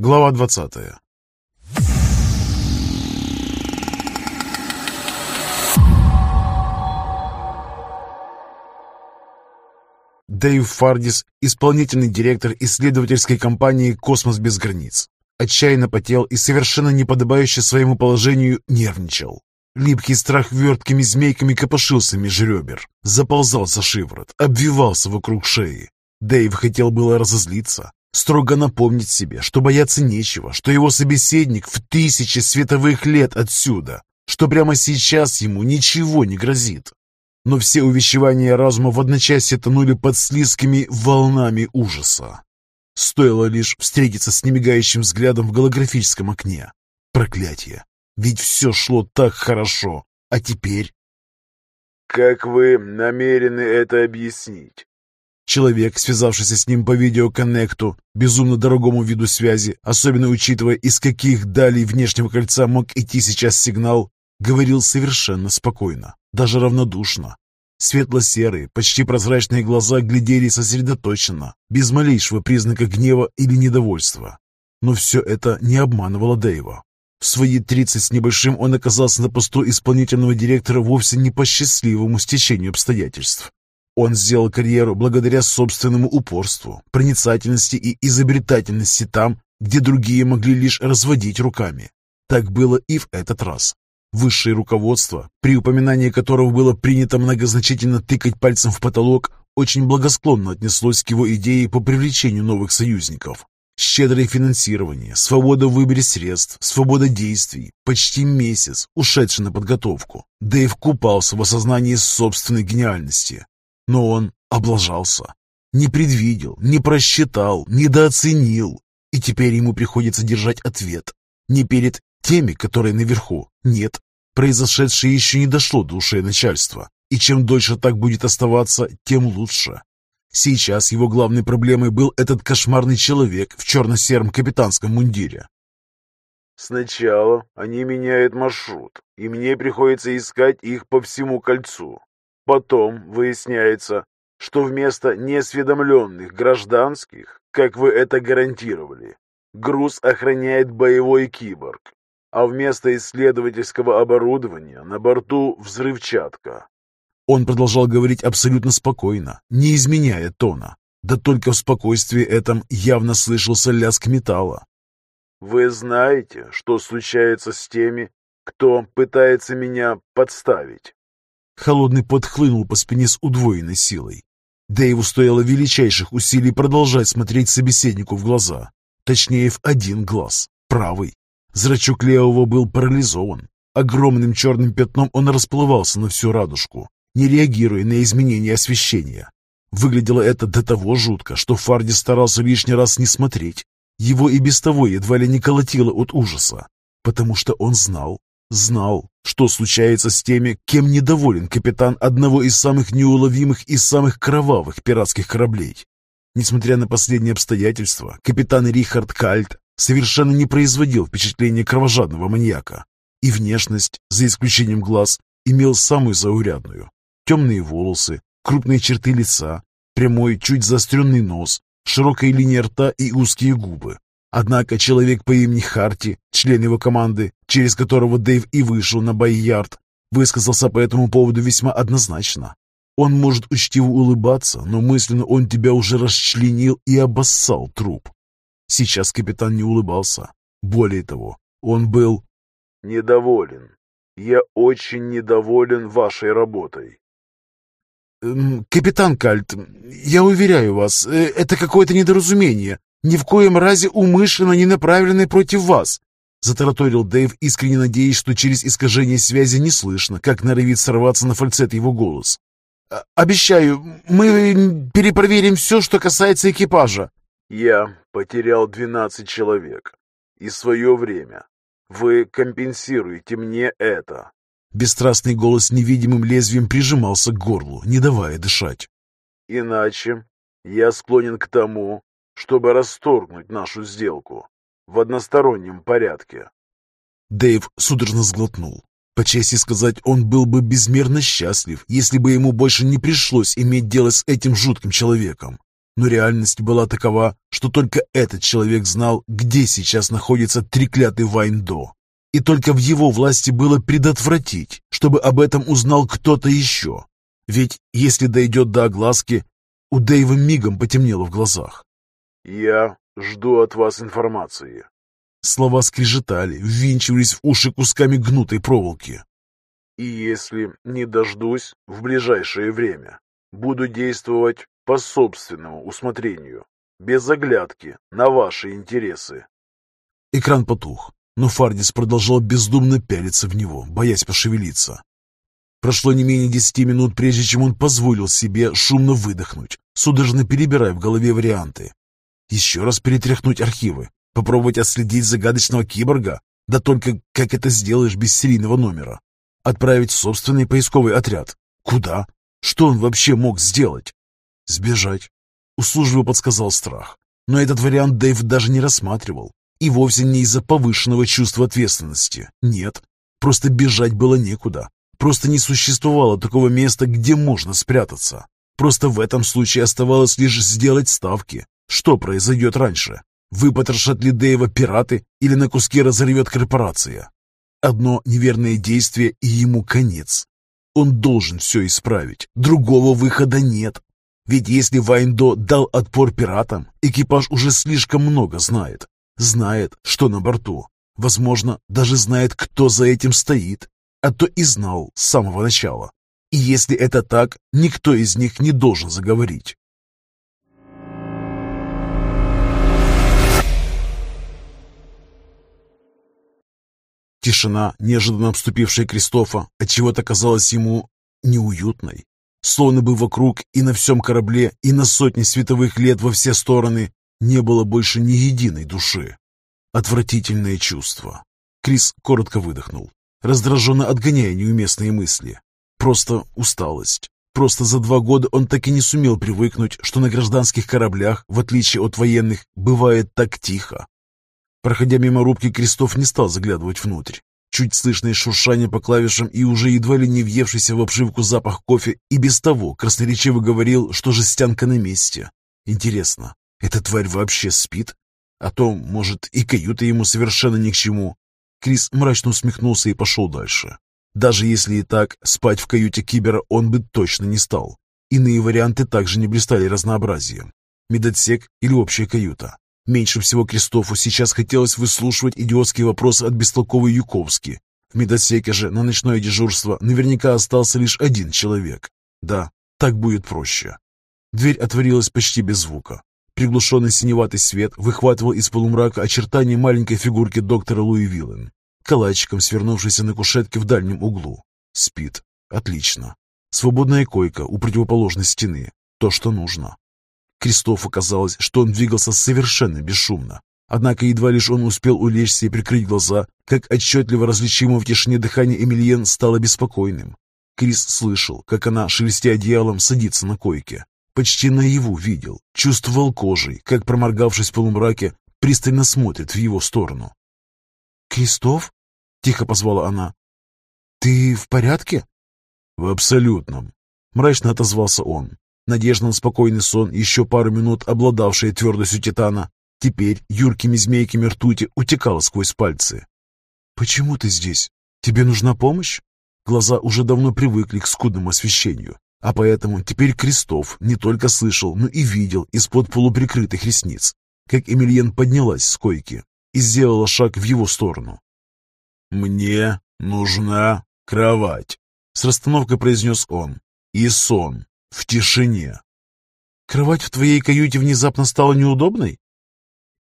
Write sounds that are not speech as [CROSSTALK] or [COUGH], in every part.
Глава 20 Дэйв Фардис, исполнительный директор исследовательской компании «Космос без границ». Отчаянно потел и совершенно неподобающе своему положению нервничал. Липкий страх верткими змейками копошился меж ребер, заползал за шиворот, обвивался вокруг шеи. Дэйв хотел было разозлиться, строго напомнить себе, что бояться нечего, что его собеседник в тысячи световых лет отсюда, что прямо сейчас ему ничего не грозит. Но все увещевания разума в одночасье тонули под слизкими волнами ужаса. Стоило лишь встретиться с немигающим взглядом в голографическом окне. Проклятие! Ведь все шло так хорошо, а теперь... «Как вы намерены это объяснить?» Человек, связавшийся с ним по видеоконнекту, безумно дорогому виду связи, особенно учитывая, из каких далей внешнего кольца мог идти сейчас сигнал, говорил совершенно спокойно, даже равнодушно. Светло-серые, почти прозрачные глаза глядели сосредоточенно, без малейшего признака гнева или недовольства. Но все это не обманывало Дэйва. В свои тридцать с небольшим он оказался на посту исполнительного директора вовсе не по счастливому стечению обстоятельств. Он сделал карьеру благодаря собственному упорству, проницательности и изобретательности там, где другие могли лишь разводить руками. Так было и в этот раз. Высшее руководство, при упоминании которого было принято многозначительно тыкать пальцем в потолок, очень благосклонно отнеслось к его идее по привлечению новых союзников. Щедрое финансирование, свобода в выборе средств, свобода действий, почти месяц, ушедший на подготовку. Дэйв купался в осознании собственной гениальности. Но он облажался. Не предвидел, не просчитал, недооценил. И теперь ему приходится держать ответ. Не перед теми, которые наверху. Нет, произошедшее еще не дошло до ушей начальства. И чем дольше так будет оставаться, тем лучше. Сейчас его главной проблемой был этот кошмарный человек в черно-сером капитанском мундире. «Сначала они меняют маршрут, и мне приходится искать их по всему кольцу. Потом выясняется, что вместо неосведомленных гражданских, как вы это гарантировали, груз охраняет боевой киборг, а вместо исследовательского оборудования на борту взрывчатка. Он продолжал говорить абсолютно спокойно, не изменяя тона. Да только в спокойствии этом явно слышался лязг металла. «Вы знаете, что случается с теми, кто пытается меня подставить?» Холодный пот хлынул по спине с удвоенной силой. Дэйву стояло величайших усилий продолжать смотреть собеседнику в глаза. Точнее, в один глаз, правый. Зрачок левого был парализован. Огромным черным пятном он расплывался на всю радужку, не реагируя на изменения освещения. Выглядело это до того жутко, что Фарди старался лишний раз не смотреть. Его и без того едва ли не колотило от ужаса, потому что он знал, знал, что случается с теми, кем недоволен капитан одного из самых неуловимых и самых кровавых пиратских кораблей. Несмотря на последние обстоятельства, капитан Рихард Кальт совершенно не производил впечатления кровожадного маньяка, и внешность, за исключением глаз, имел самую заурядную. Темные волосы, крупные черты лица, прямой, чуть заостренный нос, широкая линия рта и узкие губы. Однако человек по имени Харти, член его команды, через которого Дэйв и вышел на Байярд, высказался по этому поводу весьма однозначно. Он может учтиво улыбаться, но мысленно он тебя уже расчленил и обоссал труп. Сейчас капитан не улыбался. Более того, он был... «Недоволен. Я очень недоволен вашей работой». Эм, «Капитан Кальт, я уверяю вас, э, это какое-то недоразумение, ни в коем разе умышленно не направленное против вас», затараторил Дэйв, искренне надеясь, что через искажение связи не слышно, как норовит сорваться на фальцет его голос. «А, «Обещаю, мы перепроверим все, что касается экипажа». «Я потерял двенадцать человек и свое время. Вы компенсируете мне это». Бесстрастный голос невидимым лезвием прижимался к горлу, не давая дышать. «Иначе я склонен к тому, чтобы расторгнуть нашу сделку в одностороннем порядке». Дэйв судорожно сглотнул. По чести сказать, он был бы безмерно счастлив, если бы ему больше не пришлось иметь дело с этим жутким человеком. Но реальность была такова, что только этот человек знал, где сейчас находится треклятый Вайндо. И только в его власти было предотвратить, чтобы об этом узнал кто-то еще. Ведь если дойдет до огласки, у Дэйва мигом потемнело в глазах. «Я жду от вас информации». Слова скрежетали, ввинчивались в уши кусками гнутой проволоки. «И если не дождусь в ближайшее время, буду действовать по собственному усмотрению, без оглядки на ваши интересы». Экран потух, но Фардис продолжал бездумно пялиться в него, боясь пошевелиться. Прошло не менее десяти минут, прежде чем он позволил себе шумно выдохнуть, судорожно перебирая в голове варианты. Еще раз перетряхнуть архивы, попробовать отследить загадочного киборга, да только как это сделаешь без серийного номера? Отправить собственный поисковый отряд? Куда? Что он вообще мог сделать? Сбежать. Услужливо подсказал страх. Но этот вариант Дэйв даже не рассматривал. И вовсе не из-за повышенного чувства ответственности. Нет. Просто бежать было некуда. Просто не существовало такого места, где можно спрятаться. Просто в этом случае оставалось лишь сделать ставки. Что произойдет раньше? Выпотрошат ли Дэйва пираты или на куски разорвет корпорация? Одно неверное действие и ему конец. Он должен все исправить. Другого выхода нет. Ведь если Вайндо дал отпор пиратам, экипаж уже слишком много знает. Знает, что на борту. Возможно, даже знает, кто за этим стоит а то и знал с самого начала. И если это так, никто из них не должен заговорить. Тишина, неожиданно обступившая Кристофа, отчего-то казалась ему неуютной. Словно бы вокруг и на всем корабле, и на сотни световых лет во все стороны не было больше ни единой души. Отвратительное чувство. Крис коротко выдохнул раздраженно отгоняя неуместные мысли. Просто усталость. Просто за два года он так и не сумел привыкнуть, что на гражданских кораблях, в отличие от военных, бывает так тихо. Проходя мимо рубки, Крестов не стал заглядывать внутрь. Чуть слышное шуршание по клавишам и уже едва ли не въевшийся в обшивку запах кофе и без того красноречиво говорил, что жестянка на месте. Интересно, эта тварь вообще спит? А то, может, и каюта ему совершенно ни к чему. Крис мрачно усмехнулся и пошел дальше. Даже если и так, спать в каюте Кибера он бы точно не стал. Иные варианты также не блистали разнообразием. Медотсек или общая каюта. Меньше всего Кристофу сейчас хотелось выслушивать идиотские вопросы от бестолковой Юковски. В медотсеке же на ночное дежурство наверняка остался лишь один человек. Да, так будет проще. Дверь отворилась почти без звука. Приглушенный синеватый свет выхватывал из полумрака очертания маленькой фигурки доктора Луи Виллен, калачиком свернувшейся на кушетке в дальнем углу. Спит. Отлично. Свободная койка у противоположной стены. То, что нужно. Кристофу казалось, что он двигался совершенно бесшумно. Однако едва лишь он успел улечься и прикрыть глаза, как отчетливо различимо в тишине дыхание Эмильен стало беспокойным. Крис слышал, как она, шелестя одеялом, садится на койке. Почти наяву видел, чувствовал кожей, как, проморгавшись в полумраке, пристально смотрит в его сторону. «Крестов?» — тихо позвала она. «Ты в порядке?» «В абсолютном», — мрачно отозвался он. Надежда на спокойный сон, еще пару минут обладавшая твердостью титана, теперь юркими змейками ртути утекала сквозь пальцы. «Почему ты здесь? Тебе нужна помощь?» Глаза уже давно привыкли к скудному освещению. А поэтому теперь Крестов не только слышал, но и видел из-под полуприкрытых ресниц, как Эмильен поднялась с койки и сделала шаг в его сторону. «Мне нужна кровать», — с расстановкой произнес он, — «и сон в тишине». «Кровать в твоей каюте внезапно стала неудобной?»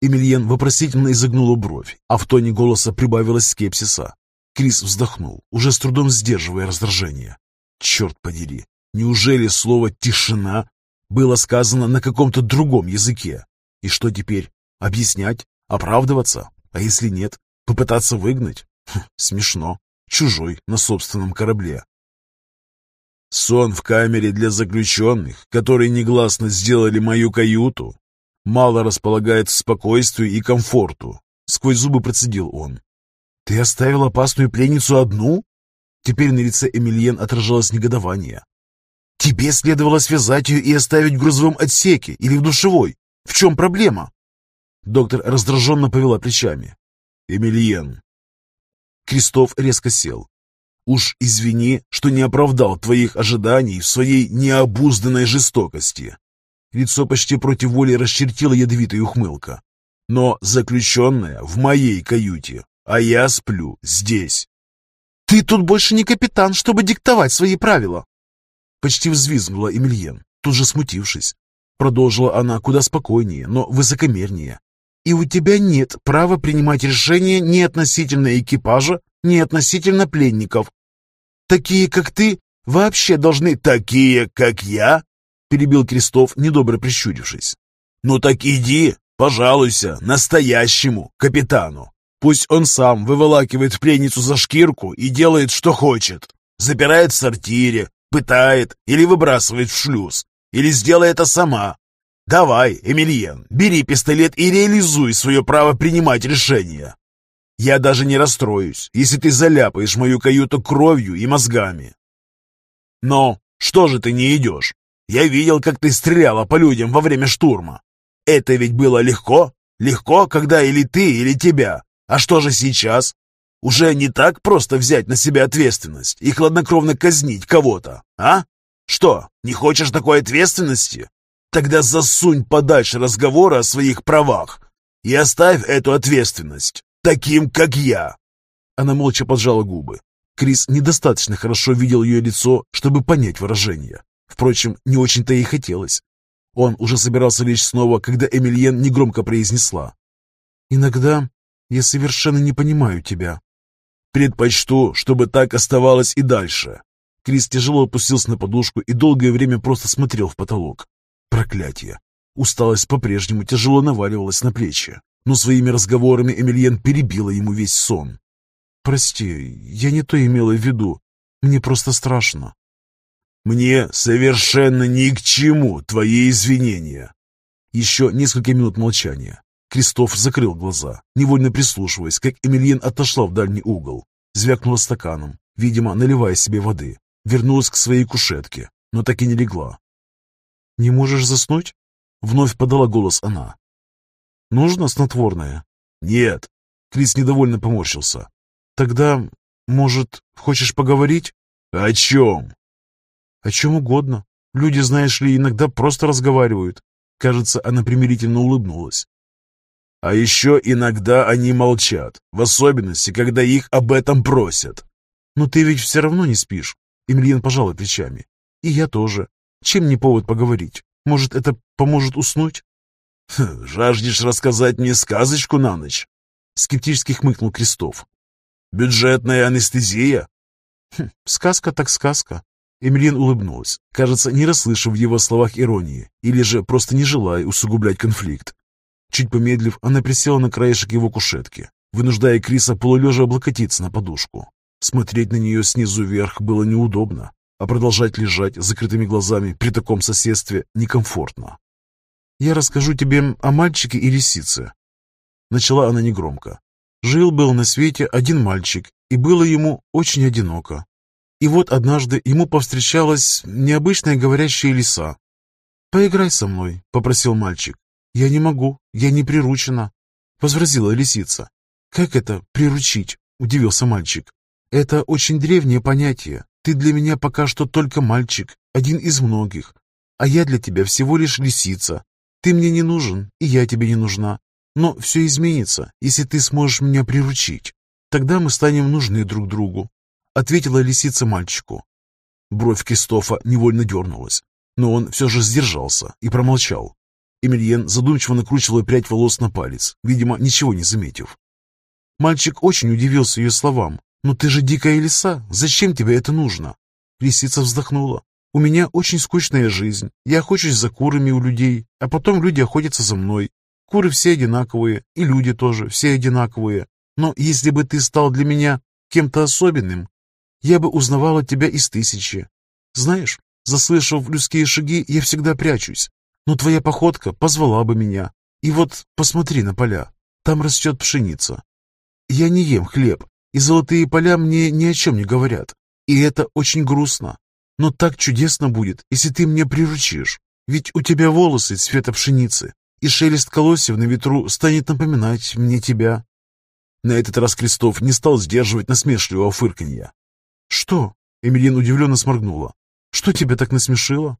Эмильен вопросительно изогнула бровь, а в тоне голоса прибавилось скепсиса. Крис вздохнул, уже с трудом сдерживая раздражение. «Черт подери, Неужели слово «тишина» было сказано на каком-то другом языке? И что теперь? Объяснять? Оправдываться? А если нет, попытаться выгнать? Хм, смешно. Чужой на собственном корабле. Сон в камере для заключенных, которые негласно сделали мою каюту, мало располагает к спокойствию и комфорту. Сквозь зубы процедил он. «Ты оставил опасную пленницу одну?» Теперь на лице Эмильен отражалось негодование. Тебе следовало связать ее и оставить в грузовом отсеке или в душевой. В чем проблема?» Доктор раздраженно повела плечами. «Эмильен». Кристоф резко сел. «Уж извини, что не оправдал твоих ожиданий своей необузданной жестокости». Лицо почти против воли расчертила ядовитая ухмылка. «Но заключенная в моей каюте, а я сплю здесь». «Ты тут больше не капитан, чтобы диктовать свои правила!» Почти взвизгнула Эмильен, тут же смутившись. Продолжила она куда спокойнее, но высокомернее. «И у тебя нет права принимать решения ни относительно экипажа, ни относительно пленников. Такие, как ты, вообще должны...» «Такие, как я?» перебил Крестов, недобро прищурившись. «Ну так иди, пожалуйся, настоящему капитану. Пусть он сам выволакивает пленницу за шкирку и делает, что хочет. Запирает в сортире, пытает или выбрасывает в шлюз, или сделай это сама. Давай, Эмильен, бери пистолет и реализуй свое право принимать решения. Я даже не расстроюсь, если ты заляпаешь мою каюту кровью и мозгами. Но что же ты не идешь? Я видел, как ты стреляла по людям во время штурма. Это ведь было легко? Легко, когда или ты, или тебя. А что же сейчас? Уже не так просто взять на себя ответственность и хладнокровно казнить кого-то, а? Что, не хочешь такой ответственности? Тогда засунь подальше разговора о своих правах и оставь эту ответственность таким, как я. Она молча поджала губы. Крис недостаточно хорошо видел ее лицо, чтобы понять выражение. Впрочем, не очень-то и хотелось. Он уже собирался лечь снова, когда Эмильен негромко произнесла. «Иногда я совершенно не понимаю тебя». «Предпочту, чтобы так оставалось и дальше». Крис тяжело опустился на подушку и долгое время просто смотрел в потолок. Проклятие! Усталость по-прежнему тяжело наваливалась на плечи, но своими разговорами Эмильен перебила ему весь сон. «Прости, я не то имела в виду. Мне просто страшно». «Мне совершенно ни к чему твои извинения». Еще несколько минут молчания. Кристоф закрыл глаза, невольно прислушиваясь, как Эмильен отошла в дальний угол. Звякнула стаканом, видимо, наливая себе воды. Вернулась к своей кушетке, но так и не легла. «Не можешь заснуть?» Вновь подала голос она. «Нужно снотворное?» «Нет». Крис недовольно поморщился. «Тогда, может, хочешь поговорить?» «О чем?» «О чем угодно. Люди, знаешь ли, иногда просто разговаривают». Кажется, она примирительно улыбнулась. А еще иногда они молчат, в особенности, когда их об этом просят. Но ты ведь все равно не спишь. Эмильен пожал плечами. И я тоже. Чем не повод поговорить? Может, это поможет уснуть? Хм, «Жаждешь рассказать мне сказочку на ночь?» Скептически хмыкнул Крестов. «Бюджетная анестезия?» хм, «Сказка так сказка». Эмилин улыбнулась, кажется, не расслышав в его словах иронии, или же просто не желая усугублять конфликт. Чуть помедлив, она присела на краешек его кушетки, вынуждая Криса полулежа облокотиться на подушку. Смотреть на нее снизу вверх было неудобно, а продолжать лежать с закрытыми глазами при таком соседстве некомфортно. «Я расскажу тебе о мальчике и лисице». Начала она негромко. Жил-был на свете один мальчик, и было ему очень одиноко. И вот однажды ему повстречалась необычная говорящая лиса. «Поиграй со мной», — попросил мальчик. «Я не могу, я не приручена», — возразила лисица. «Как это приручить?» — удивился мальчик. «Это очень древнее понятие. Ты для меня пока что только мальчик, один из многих, а я для тебя всего лишь лисица. Ты мне не нужен, и я тебе не нужна. Но все изменится, если ты сможешь меня приручить. Тогда мы станем нужны друг другу», — ответила лисица мальчику. Бровь Кистофа невольно дернулась, но он все же сдержался и промолчал. Эмильен задумчиво накручивал прядь волос на палец, видимо, ничего не заметив. Мальчик очень удивился ее словам. «Но ты же дикая лиса, зачем тебе это нужно?» Лисица вздохнула. «У меня очень скучная жизнь. Я охочусь за курами у людей, а потом люди охотятся за мной. Куры все одинаковые, и люди тоже все одинаковые. Но если бы ты стал для меня кем-то особенным, я бы узнавала тебя из тысячи. Знаешь, заслышав людские шаги, я всегда прячусь. Но твоя походка позвала бы меня. И вот посмотри на поля. Там растет пшеница. Я не ем хлеб, и золотые поля мне ни о чем не говорят. И это очень грустно. Но так чудесно будет, если ты мне приручишь. Ведь у тебя волосы цвета пшеницы, и шелест колосьев на ветру станет напоминать мне тебя». На этот раз Крестов не стал сдерживать насмешливого фырканья. «Что?» — Эмилин удивленно сморгнула. «Что тебя так насмешило?»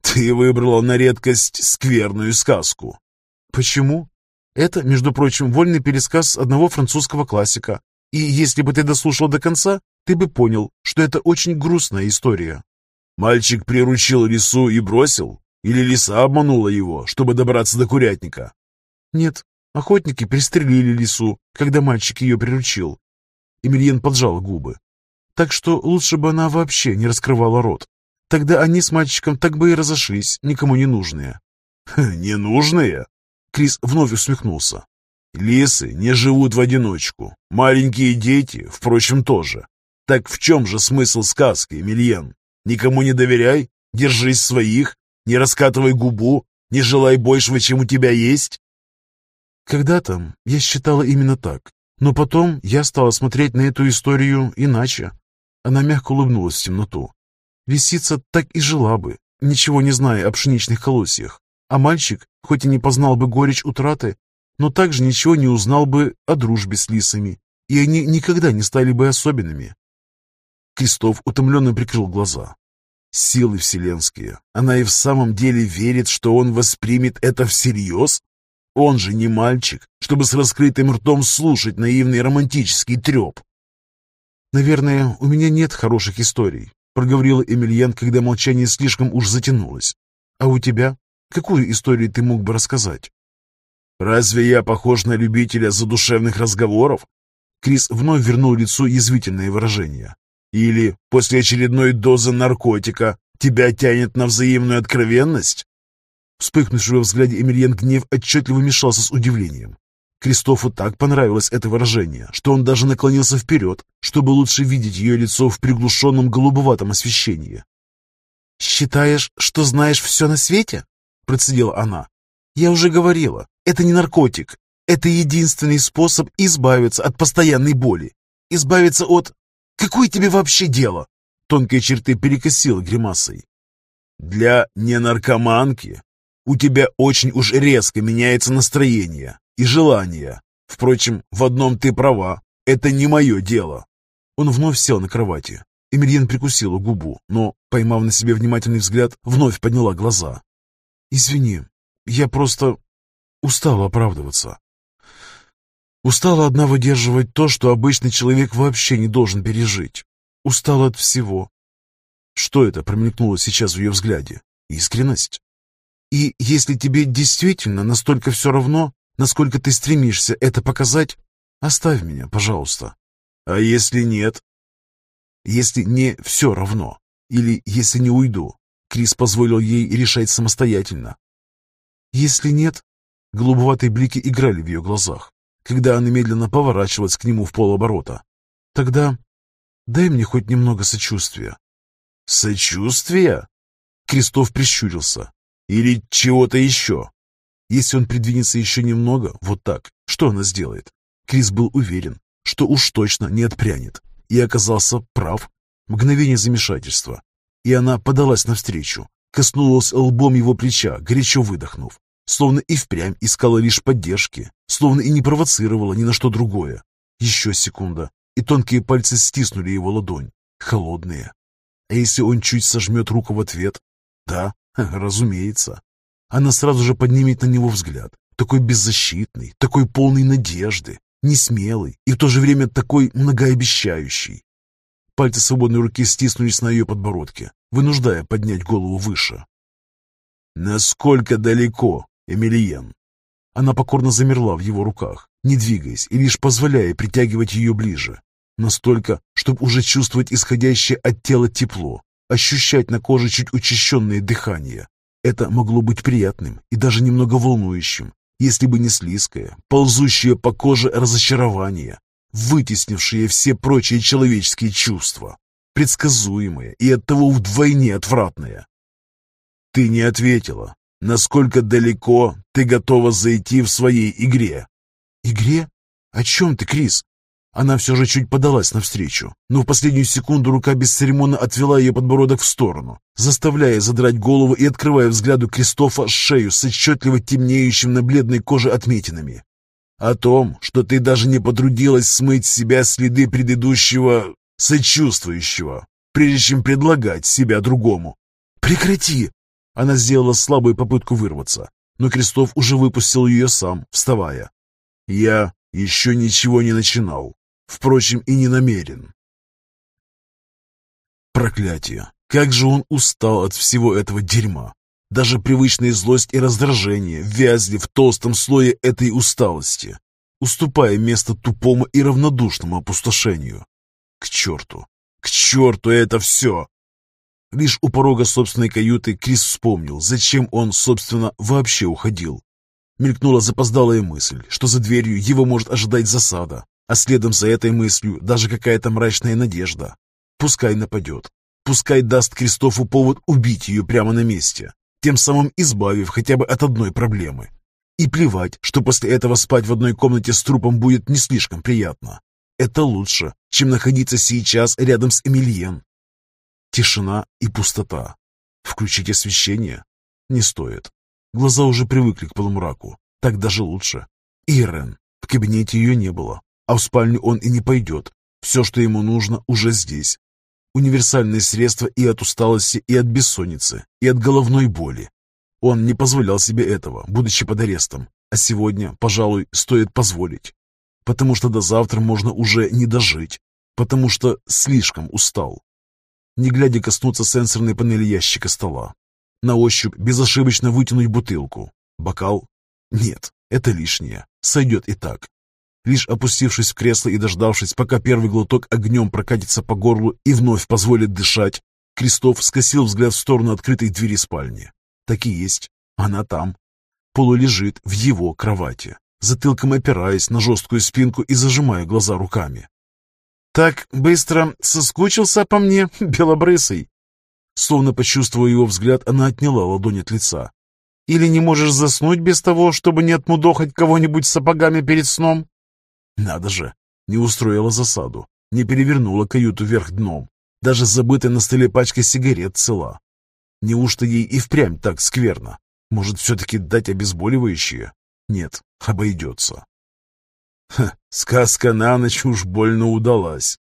«Ты выбрала на редкость скверную сказку». «Почему?» «Это, между прочим, вольный пересказ одного французского классика. И если бы ты дослушал до конца, ты бы понял, что это очень грустная история». «Мальчик приручил лису и бросил? Или лиса обманула его, чтобы добраться до курятника?» «Нет, охотники пристрелили лису, когда мальчик ее приручил». Эмильен поджал губы. «Так что лучше бы она вообще не раскрывала рот. Тогда они с мальчиком так бы и разошлись, никому не нужные». [LAUGHS] «Ненужные?» Крис вновь усмехнулся. «Лисы не живут в одиночку. Маленькие дети, впрочем, тоже. Так в чем же смысл сказки, Мильен? Никому не доверяй, держись своих, не раскатывай губу, не желай большего, чем у тебя есть?» Когда-то я считала именно так, но потом я стала смотреть на эту историю иначе. Она мягко улыбнулась в темноту. Лисица так и жила бы, ничего не зная о пшеничных колосьях. А мальчик, хоть и не познал бы горечь утраты, но также ничего не узнал бы о дружбе с лисами, и они никогда не стали бы особенными. Крестов утомленно прикрыл глаза. Силы вселенские. Она и в самом деле верит, что он воспримет это всерьез? Он же не мальчик, чтобы с раскрытым ртом слушать наивный романтический треп. «Наверное, у меня нет хороших историй», — проговорила Эмильян, когда молчание слишком уж затянулось. «А у тебя? Какую историю ты мог бы рассказать?» «Разве я похож на любителя задушевных разговоров?» Крис вновь вернул лицу язвительное выражение. «Или после очередной дозы наркотика тебя тянет на взаимную откровенность?» Вспыхнувший во взгляде Эмильен гнев отчетливо мешался с удивлением. Кристофу так понравилось это выражение, что он даже наклонился вперед, чтобы лучше видеть ее лицо в приглушенном голубоватом освещении. «Считаешь, что знаешь все на свете?» – процедила она. «Я уже говорила, это не наркотик. Это единственный способ избавиться от постоянной боли. Избавиться от... Какое тебе вообще дело? Тонкие черты перекосила гримасой. Для ненаркоманки у тебя очень уж резко меняется настроение и желание. Впрочем, в одном ты права. Это не мое дело. Он вновь сел на кровати. Эмильен прикусила губу, но, поймав на себе внимательный взгляд, вновь подняла глаза. «Извини, я просто Устала оправдываться. Устала одна выдерживать то, что обычный человек вообще не должен пережить. Устала от всего. Что это промелькнуло сейчас в ее взгляде? Искренность? И если тебе действительно настолько все равно, насколько ты стремишься это показать, оставь меня, пожалуйста. А если нет? Если не все равно, или если не уйду, Крис позволил ей решать самостоятельно. Если нет, Голубоватые блики играли в ее глазах, когда она медленно поворачивалась к нему в полоборота. «Тогда дай мне хоть немного сочувствия». «Сочувствия?» Крестов прищурился. «Или чего-то еще?» Если он придвинется еще немного, вот так, что она сделает? Крис был уверен, что уж точно не отпрянет, и оказался прав. Мгновение замешательства, и она подалась навстречу, коснулась лбом его плеча, горячо выдохнув словно и впрямь искала лишь поддержки, словно и не провоцировала ни на что другое. Еще секунда, и тонкие пальцы стиснули его ладонь, холодные. А если он чуть сожмет руку в ответ? Да, [LAUGHS] разумеется. Она сразу же поднимет на него взгляд, такой беззащитный, такой полный надежды, несмелый и в то же время такой многообещающий. Пальцы свободной руки стиснулись на ее подбородке, вынуждая поднять голову выше. «Насколько далеко?» Эмильен. Она покорно замерла в его руках, не двигаясь и лишь позволяя притягивать ее ближе. Настолько, чтобы уже чувствовать исходящее от тела тепло, ощущать на коже чуть учащенное дыхание. Это могло быть приятным и даже немного волнующим, если бы не слизкое, ползущее по коже разочарование, вытеснившее все прочие человеческие чувства, предсказуемое и оттого вдвойне отвратное. «Ты не ответила», насколько далеко ты готова зайти в своей игре. Игре? О чем ты, Крис? Она все же чуть подалась навстречу, но в последнюю секунду рука бесцеремонно отвела ее подбородок в сторону, заставляя задрать голову и открывая взгляду Кристофа шею с отчетливо темнеющим на бледной коже отметинами. «О том, что ты даже не потрудилась смыть с себя следы предыдущего сочувствующего, прежде чем предлагать себя другому». «Прекрати!» Она сделала слабую попытку вырваться, но Кристоф уже выпустил ее сам, вставая. «Я еще ничего не начинал. Впрочем, и не намерен. Проклятие! Как же он устал от всего этого дерьма! Даже привычная злость и раздражение вязли в толстом слое этой усталости, уступая место тупому и равнодушному опустошению. К черту! К черту это все! Лишь у порога собственной каюты Крис вспомнил, зачем он, собственно, вообще уходил. Мелькнула запоздалая мысль, что за дверью его может ожидать засада, а следом за этой мыслью даже какая-то мрачная надежда. Пускай нападет. Пускай даст Кристофу повод убить ее прямо на месте, тем самым избавив хотя бы от одной проблемы. И плевать, что после этого спать в одной комнате с трупом будет не слишком приятно. Это лучше, чем находиться сейчас рядом с Эмильен. Тишина и пустота. Включить освещение? Не стоит. Глаза уже привыкли к полумраку. Так даже лучше. Ирен. В кабинете ее не было. А в спальню он и не пойдет. Все, что ему нужно, уже здесь. Универсальное средство и от усталости, и от бессонницы, и от головной боли. Он не позволял себе этого, будучи под арестом. А сегодня, пожалуй, стоит позволить. Потому что до завтра можно уже не дожить. Потому что слишком устал. Не глядя коснуться сенсорной панели ящика стола. На ощупь безошибочно вытянуть бутылку. Бокал? Нет, это лишнее. Сойдет и так. Лишь опустившись в кресло и дождавшись, пока первый глоток огнем прокатится по горлу и вновь позволит дышать, Крестов скосил взгляд в сторону открытой двери спальни. Так и есть. Она там. Полулежит в его кровати, затылком опираясь на жесткую спинку и зажимая глаза руками. «Так быстро соскучился по мне, [LAUGHS] белобрысый?» Словно почувствовав его взгляд, она отняла ладонь от лица. «Или не можешь заснуть без того, чтобы не отмудохать кого-нибудь сапогами перед сном?» Надо же, не устроила засаду, не перевернула каюту вверх дном. Даже забытая на столе пачка сигарет цела. Неужто ей и впрямь так скверно? Может, все-таки дать обезболивающее? Нет, обойдется. Ха, сказка на ночь уж больно удалась.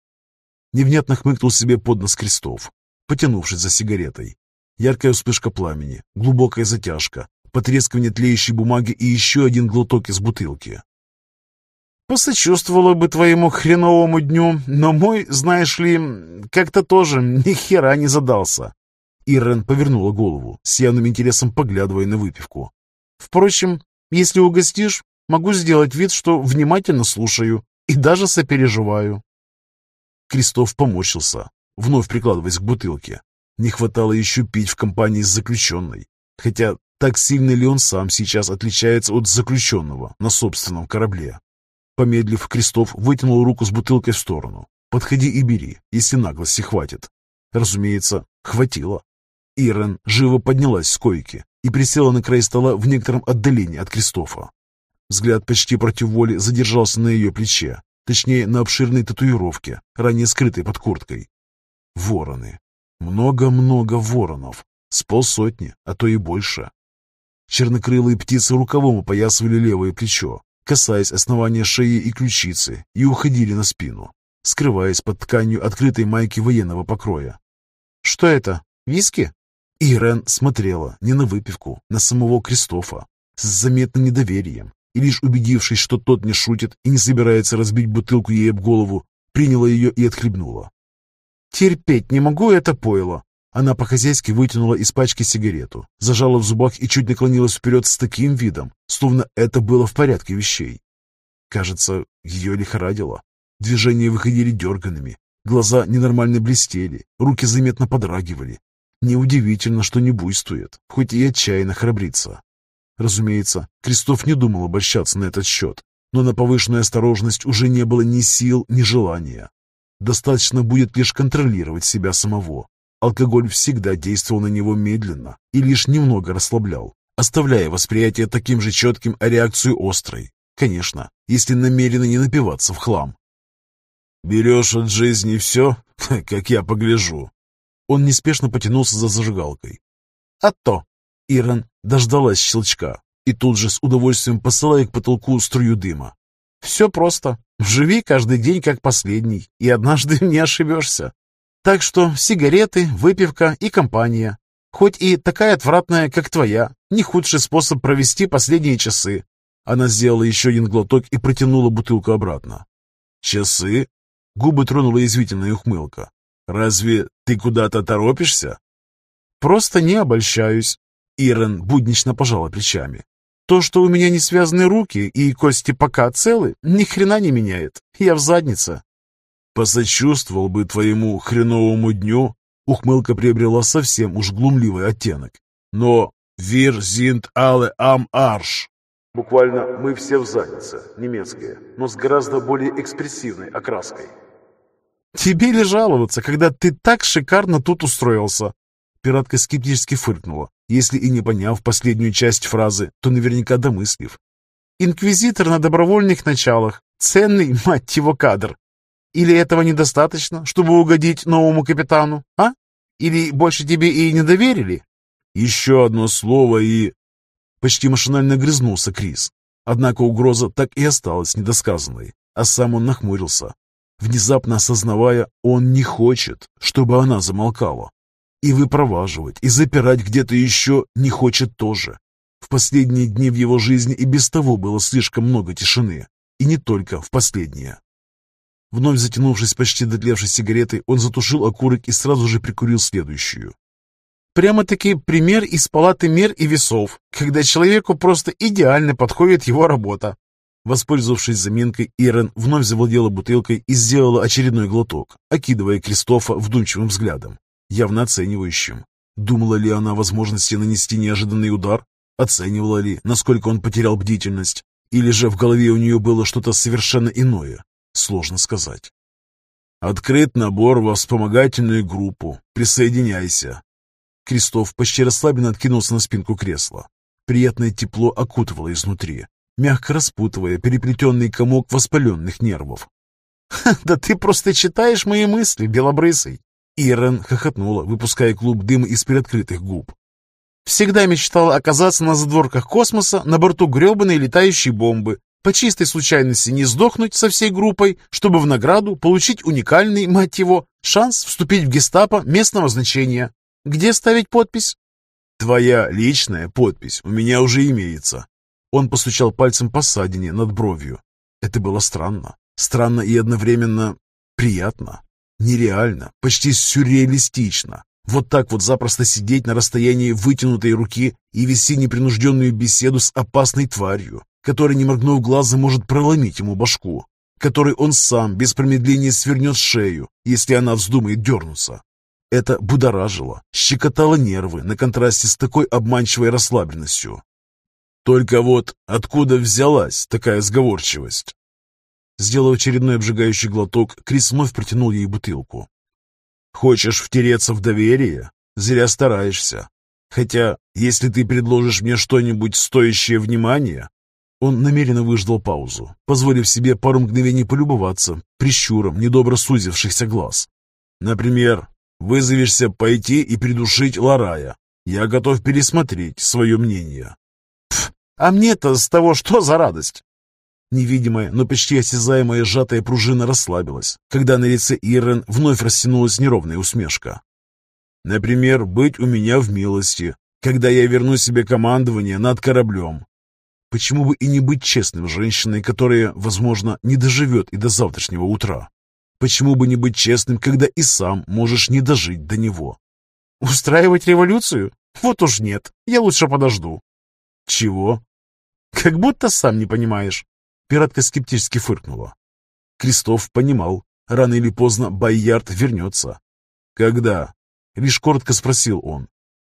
Невнятно хмыкнул себе под нос крестов, потянувшись за сигаретой. Яркая вспышка пламени, глубокая затяжка, потрескивание тлеющей бумаги и еще один глоток из бутылки. Посочувствовала бы твоему хреновому дню, но мой, знаешь ли, как-то тоже ни хера не задался. Ирен повернула голову, с явным интересом поглядывая на выпивку. Впрочем, если угостишь, могу сделать вид, что внимательно слушаю и даже сопереживаю. Крестов поморщился, вновь прикладываясь к бутылке. Не хватало еще пить в компании с заключенной. Хотя так сильно ли он сам сейчас отличается от заключенного на собственном корабле? Помедлив, Крестов вытянул руку с бутылкой в сторону. «Подходи и бери, если наглости хватит». Разумеется, хватило. Ирен живо поднялась с койки и присела на край стола в некотором отдалении от Кристофа. Взгляд почти против воли задержался на ее плече, точнее, на обширной татуировке, ранее скрытой под курткой. Вороны. Много-много воронов. С полсотни, а то и больше. Чернокрылые птицы рукавом опоясывали левое плечо, касаясь основания шеи и ключицы, и уходили на спину, скрываясь под тканью открытой майки военного покроя. «Что это? Виски?» Ирен смотрела не на выпивку, на самого Кристофа, с заметным недоверием, и лишь убедившись, что тот не шутит и не собирается разбить бутылку ей об голову, приняла ее и отхлебнула. «Терпеть не могу это пойло!» Она по-хозяйски вытянула из пачки сигарету, зажала в зубах и чуть наклонилась вперед с таким видом, словно это было в порядке вещей. Кажется, ее лихорадило. Движения выходили дерганными, глаза ненормально блестели, руки заметно подрагивали. Неудивительно, что не буйствует, хоть и отчаянно храбрится. Разумеется, Крестов не думал обольщаться на этот счет, но на повышенную осторожность уже не было ни сил, ни желания. Достаточно будет лишь контролировать себя самого, Алкоголь всегда действовал на него медленно и лишь немного расслаблял, оставляя восприятие таким же четким, а реакцию острой. Конечно, если намеренно не напиваться в хлам. Берешь от жизни все, [LAUGHS] как я погляжу. Он неспешно потянулся за зажигалкой. А то! Иран дождалась щелчка и тут же с удовольствием посылая к потолку струю дыма. Все просто. Живи каждый день как последний, и однажды [LAUGHS] не ошибешься. Так что сигареты, выпивка и компания. Хоть и такая отвратная, как твоя, не худший способ провести последние часы. Она сделала еще один глоток и протянула бутылку обратно. «Часы?» Губы тронула извительная ухмылка. «Разве ты куда-то торопишься?» «Просто не обольщаюсь». Ирен буднично пожала плечами. «То, что у меня не связаны руки и кости пока целы, ни хрена не меняет. Я в заднице». «Посочувствовал бы твоему хреновому дню», ухмылка приобрела совсем уж глумливый оттенок. «Но вир зинт але ам арш». Буквально «мы все в заднице», немецкое, но с гораздо более экспрессивной окраской. «Тебе ли жаловаться, когда ты так шикарно тут устроился?» Пиратка скептически фыркнула, если и не поняв последнюю часть фразы, то наверняка домыслив. «Инквизитор на добровольных началах. Ценный, [LAUGHS] мать его, кадр. Или этого недостаточно, чтобы угодить новому капитану, а? Или больше тебе и не доверили?» «Еще одно слово и...» Почти машинально грызнулся Крис. Однако угроза так и осталась недосказанной, а сам он нахмурился, внезапно осознавая, он не хочет, чтобы она замолкала. И выпроваживать, и запирать где-то еще не хочет тоже. В последние дни в его жизни и без того было слишком много тишины. И не только в последние. Вновь затянувшись почти дотлевшей сигаретой, он затушил окурок и сразу же прикурил следующую. Прямо-таки пример из палаты мер и весов, когда человеку просто идеально подходит его работа. Воспользовавшись заминкой, Ирен вновь завладела бутылкой и сделала очередной глоток, окидывая Кристофа вдумчивым взглядом явно оценивающим. Думала ли она о возможности нанести неожиданный удар? Оценивала ли, насколько он потерял бдительность? Или же в голове у нее было что-то совершенно иное? Сложно сказать. «Открыт набор во вспомогательную группу. Присоединяйся». Крестов почти расслабленно откинулся на спинку кресла. Приятное тепло окутывало изнутри, мягко распутывая переплетенный комок воспаленных нервов. «Да ты просто читаешь мои мысли, белобрысый!» Ирен хохотнула, выпуская клуб дыма из приоткрытых губ. «Всегда мечтала оказаться на задворках космоса на борту гребаной летающей бомбы, по чистой случайности не сдохнуть со всей группой, чтобы в награду получить уникальный, мать его, шанс вступить в гестапо местного значения. Где ставить подпись?» «Твоя личная подпись у меня уже имеется». Он постучал пальцем по ссадине над бровью. Это было странно. Странно и одновременно приятно. Нереально, почти сюрреалистично. Вот так вот запросто сидеть на расстоянии вытянутой руки и вести непринужденную беседу с опасной тварью, которая, не моргнув глазом, может проломить ему башку, которой он сам без промедления свернет шею, если она вздумает дернуться. Это будоражило, щекотало нервы на контрасте с такой обманчивой расслабленностью. Только вот откуда взялась такая сговорчивость? Сделав очередной обжигающий глоток, Крис вновь протянул ей бутылку. «Хочешь втереться в доверие? Зря стараешься. Хотя, если ты предложишь мне что-нибудь стоящее внимания...» Он намеренно выждал паузу, позволив себе пару мгновений полюбоваться прищуром недобро сузившихся глаз. «Например, вызовешься пойти и придушить Ларая. Я готов пересмотреть свое мнение». «А мне-то с того что за радость?» Невидимая, но почти осязаемая сжатая пружина расслабилась, когда на лице Ирен вновь растянулась неровная усмешка. «Например, быть у меня в милости, когда я верну себе командование над кораблем. Почему бы и не быть честным женщиной, которая, возможно, не доживет и до завтрашнего утра? Почему бы не быть честным, когда и сам можешь не дожить до него? Устраивать революцию? Вот уж нет, я лучше подожду. Чего? Как будто сам не понимаешь. Пиратка скептически фыркнула. Крестов понимал, рано или поздно Байярд вернется. «Когда?» — лишь коротко спросил он.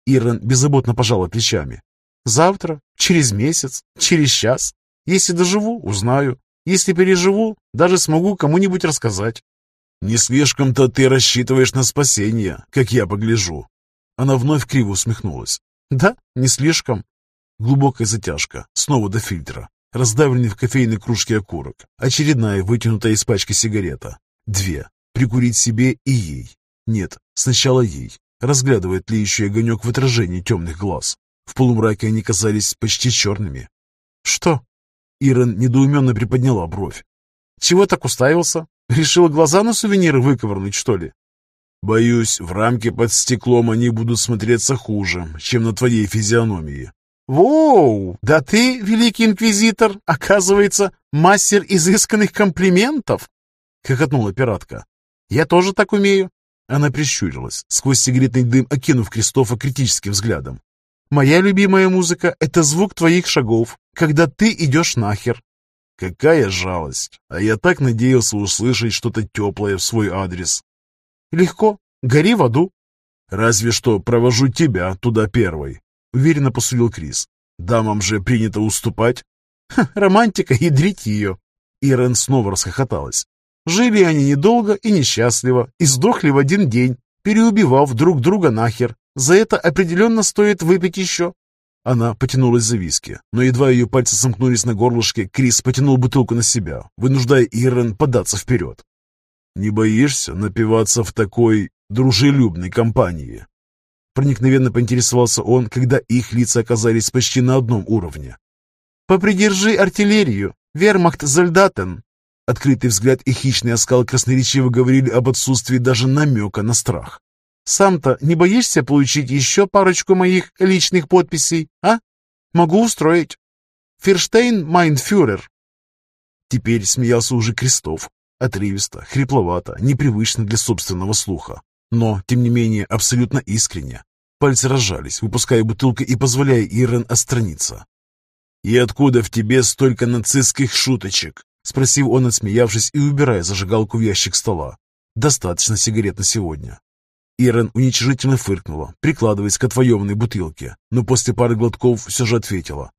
Иран беззаботно пожала плечами. «Завтра, через месяц, через час. Если доживу, узнаю. Если переживу, даже смогу кому-нибудь рассказать». «Не слишком-то ты рассчитываешь на спасение, как я погляжу». Она вновь криво усмехнулась. «Да, не слишком». Глубокая затяжка, снова до фильтра раздавленный в кофейной кружке окурок, очередная вытянутая из пачки сигарета. Две. Прикурить себе и ей. Нет, сначала ей. Разглядывает тлеющий огонек в отражении темных глаз. В полумраке они казались почти черными. «Что?» Ирон недоуменно приподняла бровь. «Чего так уставился? Решила глаза на сувениры выковырнуть, что ли?» «Боюсь, в рамке под стеклом они будут смотреться хуже, чем на твоей физиономии». «Воу! Да ты, великий инквизитор, оказывается, мастер изысканных комплиментов!» — хохотнула пиратка. «Я тоже так умею». Она прищурилась, сквозь сигаретный дым окинув Кристофа критическим взглядом. «Моя любимая музыка — это звук твоих шагов, когда ты идешь нахер». «Какая жалость! А я так надеялся услышать что-то теплое в свой адрес». «Легко. Гори в аду». «Разве что провожу тебя туда первой», — уверенно посулил Крис. «Дамам же принято уступать». Ха, «Романтика, ядрить ее!» Ирен снова расхохоталась. Жили они недолго и несчастливо, и сдохли в один день, переубивав друг друга нахер. За это определенно стоит выпить еще. Она потянулась за виски, но едва ее пальцы сомкнулись на горлышке, Крис потянул бутылку на себя, вынуждая Ирен податься вперед. «Не боишься напиваться в такой дружелюбной компании?» Проникновенно поинтересовался он, когда их лица оказались почти на одном уровне. «Попридержи артиллерию, вермахт Зольдатен!» Открытый взгляд и хищный оскал красноречиво говорили об отсутствии даже намека на страх. «Сам-то не боишься получить еще парочку моих личных подписей, а? Могу устроить. Ферштейн Майнфюрер». Теперь смеялся уже Крестов. Отрывисто, хрипловато, непривычно для собственного слуха. Но, тем не менее, абсолютно искренне. Пальцы разжались, выпуская бутылку и позволяя Ирен отстраниться. «И откуда в тебе столько нацистских шуточек?» Спросил он, отсмеявшись и убирая зажигалку в ящик стола. «Достаточно сигарет на сегодня». Ирен уничижительно фыркнула, прикладываясь к отвоеванной бутылке, но после пары глотков все же ответила.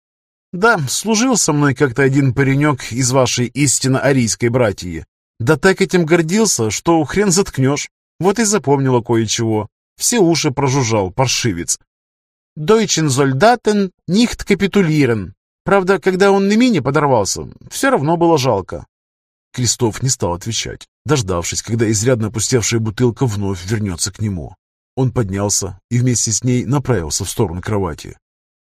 «Да, служил со мной как-то один паренек из вашей истинно арийской братьи. Да так этим гордился, что хрен заткнешь. Вот и запомнила кое-чего. Все уши прожужжал, паршивец. «Deutschen Soldaten nicht kapitulieren», Правда, когда он на мине подорвался, все равно было жалко. Крестов не стал отвечать, дождавшись, когда изрядно опустевшая бутылка вновь вернется к нему. Он поднялся и вместе с ней направился в сторону кровати.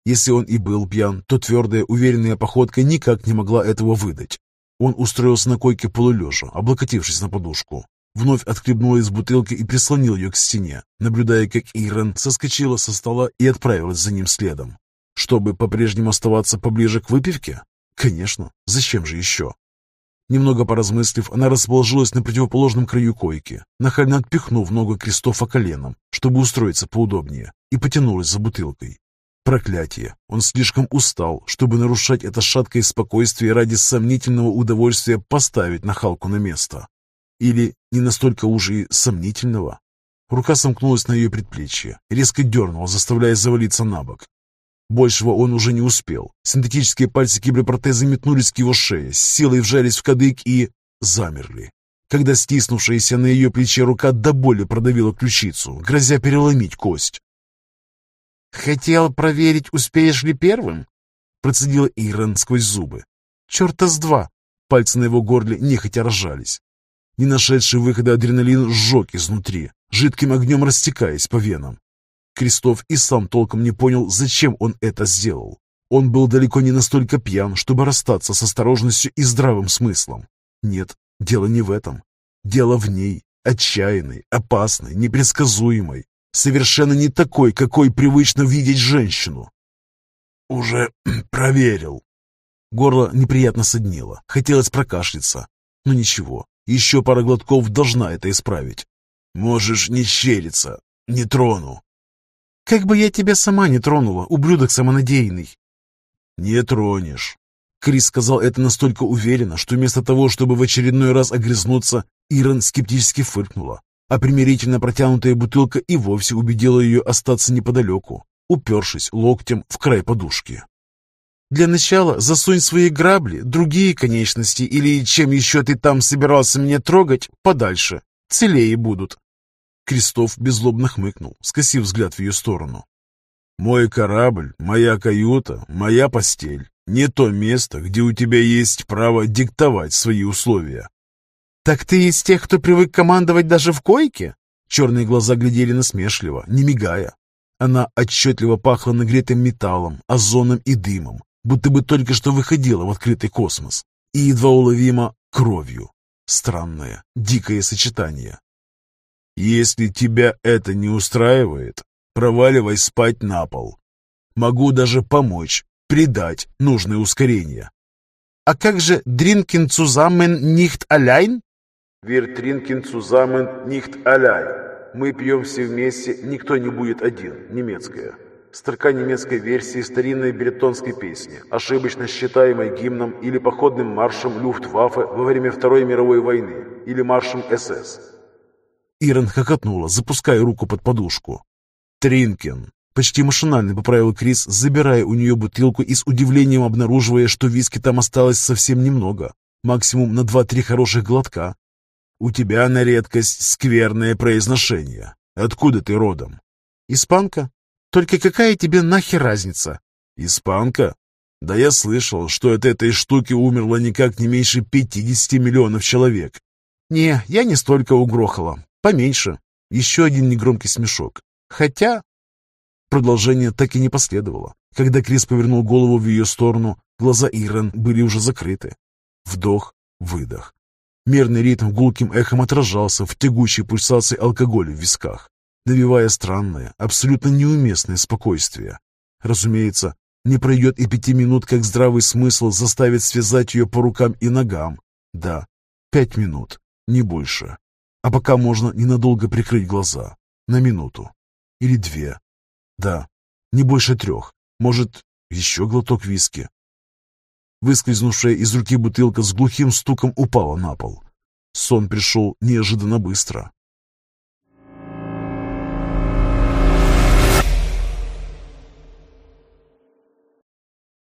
Если он и был пьян, то твердая, уверенная походка никак не могла этого выдать. Он устроился на койке полулежа, облокотившись на подушку. Вновь отхлебнул из бутылки и прислонил ее к стене, наблюдая, как Ирен соскочила со стола и отправилась за ним следом. Чтобы по-прежнему оставаться поближе к выпивке? Конечно, зачем же еще? Немного поразмыслив, она расположилась на противоположном краю койки, нахально отпихнув ногу Кристофа коленом, чтобы устроиться поудобнее, и потянулась за бутылкой. Проклятие! Он слишком устал, чтобы нарушать это шаткое спокойствие ради сомнительного удовольствия поставить нахалку на место. Или не настолько уже и сомнительного? Рука сомкнулась на ее предплечье, резко дернула, заставляя завалиться на бок, Большего он уже не успел. Синтетические пальцы киберпротеза метнулись к его шее, с силой вжались в кадык и... замерли. Когда стиснувшаяся на ее плече рука до боли продавила ключицу, грозя переломить кость. «Хотел проверить, успеешь ли первым?» Процедила Ирен сквозь зубы. «Черта с два!» Пальцы на его горле нехотя рожались. Не нашедший выхода адреналин сжег изнутри, жидким огнем растекаясь по венам. Крестов и сам толком не понял, зачем он это сделал. Он был далеко не настолько пьян, чтобы расстаться с осторожностью и здравым смыслом. Нет, дело не в этом. Дело в ней, отчаянной, опасной, непредсказуемой, совершенно не такой, какой привычно видеть женщину. «Уже [CLEARS THROAT] проверил». Горло неприятно соднило, хотелось прокашляться. Но ничего, еще пара глотков должна это исправить. «Можешь не щериться, не трону». Как бы я тебя сама не тронула, ублюдок самонадеянный. Не тронешь. Крис сказал это настолько уверенно, что вместо того, чтобы в очередной раз огрызнуться, Ирон скептически фыркнула, а примирительно протянутая бутылка и вовсе убедила ее остаться неподалеку, упершись локтем в край подушки. «Для начала засунь свои грабли, другие конечности или чем еще ты там собирался меня трогать, подальше. Целее будут. Крестов беззлобно хмыкнул, скосив взгляд в ее сторону. «Мой корабль, моя каюта, моя постель. Не то место, где у тебя есть право диктовать свои условия». «Так ты из тех, кто привык командовать даже в койке?» Черные глаза глядели насмешливо, не мигая. Она отчетливо пахла нагретым металлом, озоном и дымом, будто бы только что выходила в открытый космос. И едва уловимо кровью. Странное, дикое сочетание. «Если тебя это не устраивает, проваливай спать на пол. Могу даже помочь, придать нужное ускорение». «А как же «Дринкин цузамен нихт аляйн»?» «Wir trinken zusammen nicht allein». Мы пьем все вместе, никто не будет один. Немецкая. Строка немецкой версии старинной бретонской песни, ошибочно считаемой гимном или походным маршем Люфтваффе во время Второй мировой войны или маршем СС. Ирен хохотнула, запуская руку под подушку. «Тринкен!» Почти машинально поправил Крис, забирая у нее бутылку и с удивлением обнаруживая, что виски там осталось совсем немного. Максимум на два-три хороших глотка. «У тебя на редкость скверное произношение. Откуда ты родом?» «Испанка. Только какая тебе нахер разница?» «Испанка? Да я слышал, что от этой штуки умерло никак не меньше 50 миллионов человек». «Не, я не столько угрохала. Поменьше». Еще один негромкий смешок. «Хотя...» Продолжение так и не последовало. Когда Крис повернул голову в ее сторону, глаза Ирен были уже закрыты. Вдох, выдох. Мерный ритм гулким эхом отражался в тягучей пульсации алкоголя в висках, навевая странное, абсолютно неуместное спокойствие. Разумеется, не пройдет и пяти минут, как здравый смысл заставит связать ее по рукам и ногам. Да, пять минут, не больше. А пока можно ненадолго прикрыть глаза. На минуту. Или две. Да, не больше трех. Может, еще глоток виски. Выскользнувшая из руки бутылка с глухим стуком упала на пол. Сон пришел неожиданно быстро.